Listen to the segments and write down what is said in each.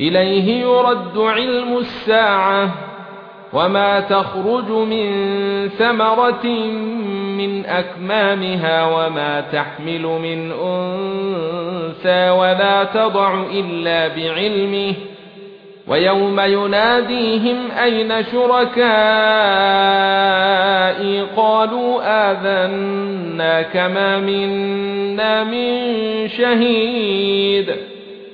إليه يرد علم الساعة وما تخرج من ثمرة من أكمامها وما تحمل من أنثى ولا تضع إلا بعلمه ويوم يناديهم أين شركائي؟ قالوا آذنا كما منا من شهيد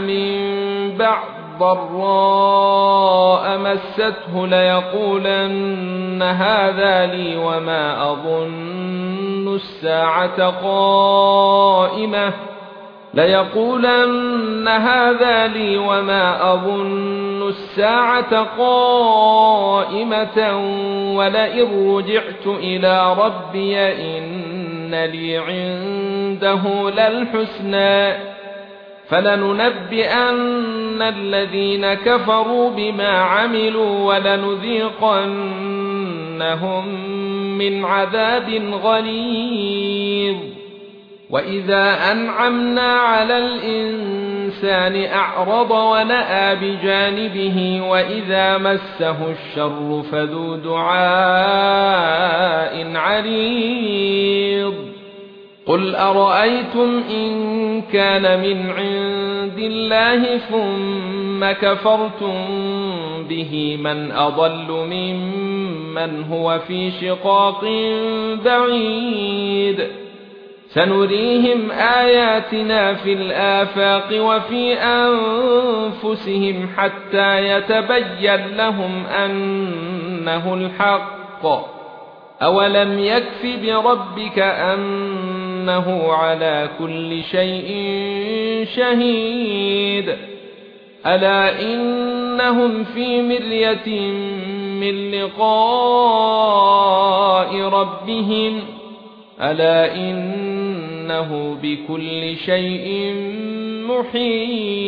من بعد ضراء مسته ليقولن هذا لي وما أظن الساعة قائمة ليقولن هذا لي وما أظن الساعة قائمة ولئن رجعت إلى ربي إن لي عنده للحسنى فلننبئن الذين كفروا بما عملوا ولنذيقنهم من عذاب غليظ. وإذا أنعمنا على الإنسان أعرض ونأى بجانبه وإذا مسه الشر فذو دعاء عريض قل ارايتم ان كان من عند الله ثم كفرتم به من اضل ممن هو في شقاق بعيد سنريهم آياتنا في الآفاق وفي أنفسهم حتى يتبين لهم أنه الحق أولم يكف بربك أنه على كل شيء شهيد. ألا إنهم في مرية من لقاء ربهم. ألا إنه بكل شيء محيط.